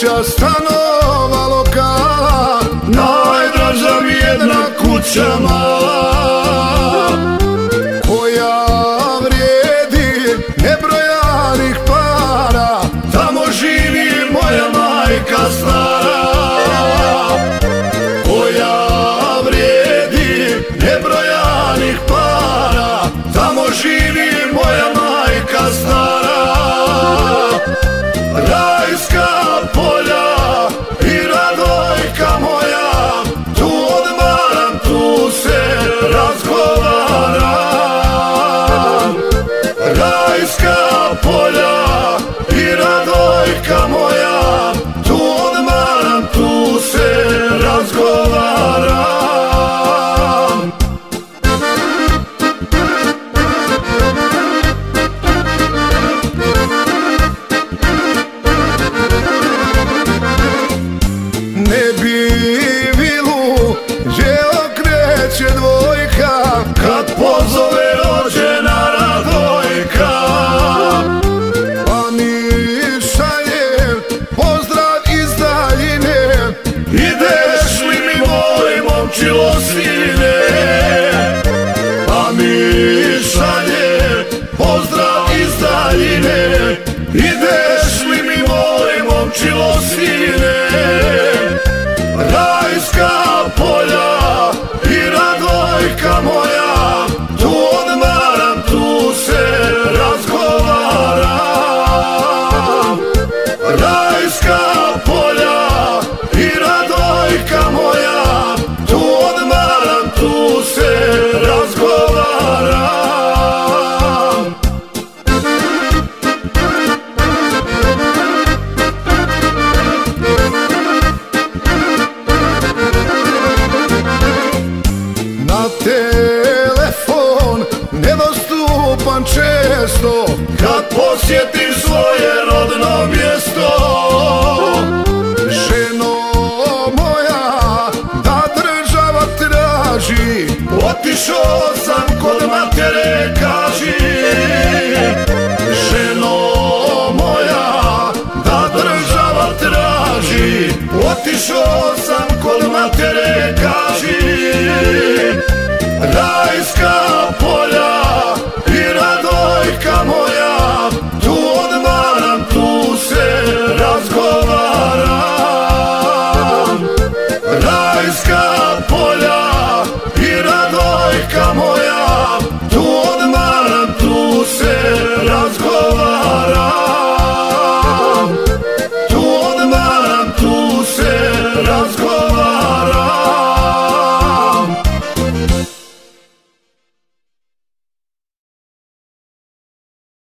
kuća stanova lokala Najdraža mi jedna kuća mala Koja vrijedi nebrojanih para. Tamo živi moja majka stara Koja vrijedi nebrojanih para. Tamo živi okreće dvojka Kad pozove rođena radojka. Pa mi šalje pozdrav iz daljine Ideš li mi moj momčilo nedostupan često Kad posjetim svoje rodno mjesto. Ženo moja, da država traži Otišao sam kod matere, kaži